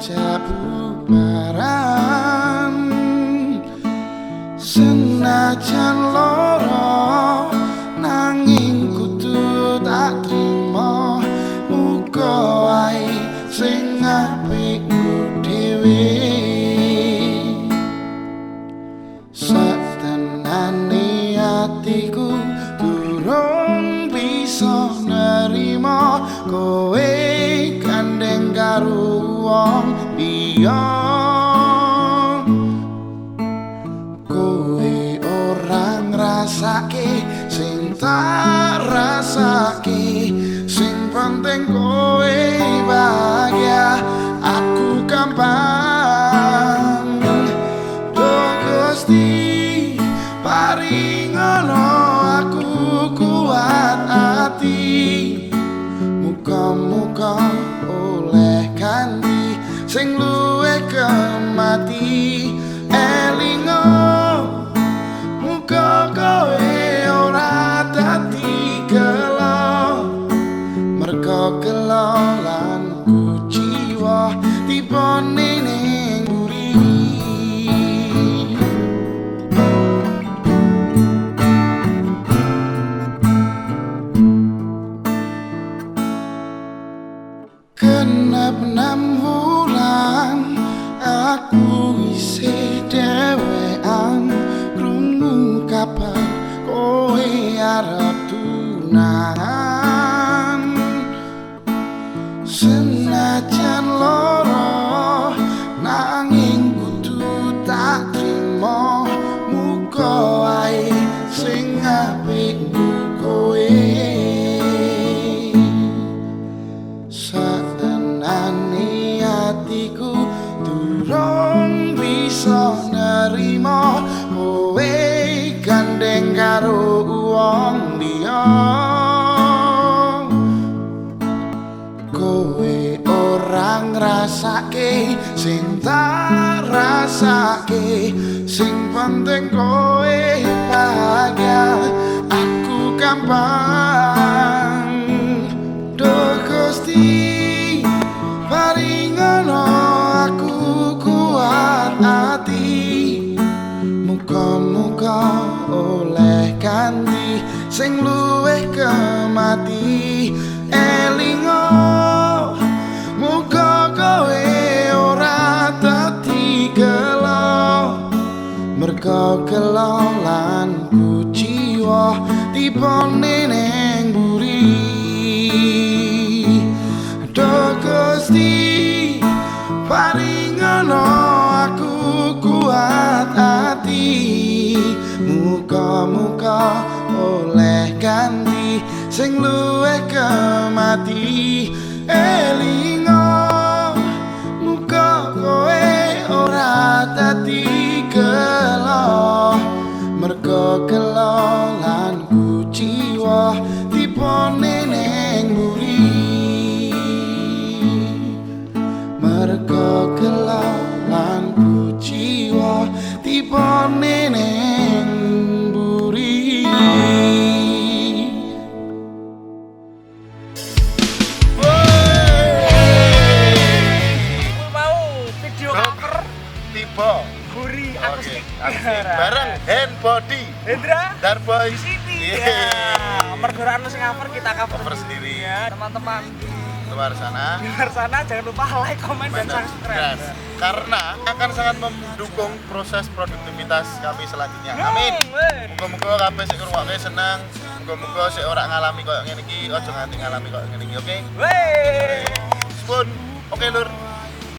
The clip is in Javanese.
capu maran senajan loro nanging kudu tak trimo muga ae sing apik dhewe. Satenane atiku durung bisa nerima kowe kandeng karo wong liya. Kowe ora ngrasake sing tak rasake sing penting kowe kemati aku isih dhewean krungu kabar kowe arep tunangan. Senajan loro nanging kudu tak trimo muga wae sing apik kowe. Satenane atiku nerima kowe gandeng karo wong liya. Kowe ora ngrasake sing rasake sing penting kowe bahagia. Aku gampang sing luwih kemati elingo muka kowe ora dadi gelo. Mergo gelo lan kuciwa tipone muka-muka oleh ganti sing luwih kemati elingo muka kowe ora dadi gelo. Mergo gelo lan kuciwa tipone hand body Hendra Darboy City Iya. ya mergora anu sing cover kita cover, Cover sendiri. ya teman-teman di luar sana luar sana jangan lupa like comment dan subscribe karena akan sangat mendukung proses produktivitas kami selanjutnya amin. Muga-muga kabeh sing ngrungokne seneng. Muga-muga sik ora ngalami koyo ngene iki, aja nganti ngalami koyo ngene iki, oke? Weh. Spoon. Oke, Lur.